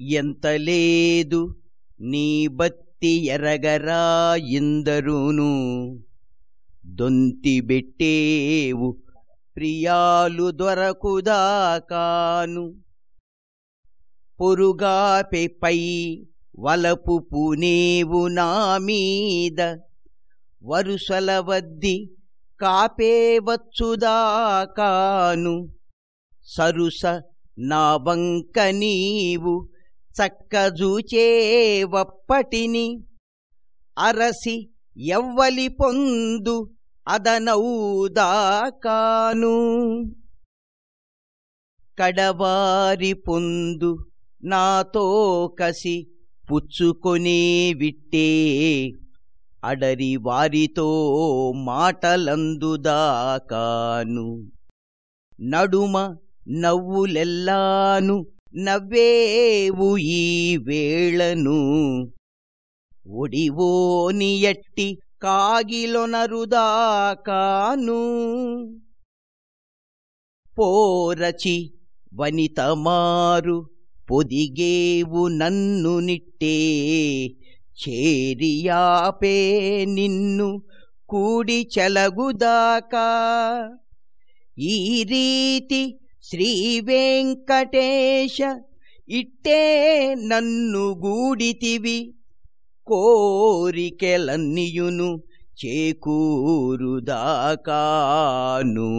ఎంత లేదు నీ బత్తి ఎరగరా ఇందరును? దొంతిబెట్టేవు ప్రియాలు దొరకుదాకాను. పొరుగాపెపై వలపు పునేవు నా మీద. వరుసల వద్ది కాపేవచ్చుదాకాను సరుస నా వంక నీవు చక్కజూచేవప్పటిని అరసి ఎవ్వలి పొందు అదనౌదాకాను. కడవారి పొందు నాతో కసి పుచ్చుకొనే విట్టే అడరి వారితో మాటలందుదాకాను. నడుమ నవ్వులెల్లాను నవ్వేవు ఈ వేళను. ఒడివోని ఎట్టి కాగిలొనరుదాకాను. పోరచి వనితమారు పొదిగేవు నన్ను నిట్టే. చేరియాపే నిన్ను కూడి చెలగుదాకా. ఈ రీతి శ్రీ వెంకటేశ ఇట్టే నన్ను గూడితివి. కోరికెలన్నియును చేకూరుదాకాను.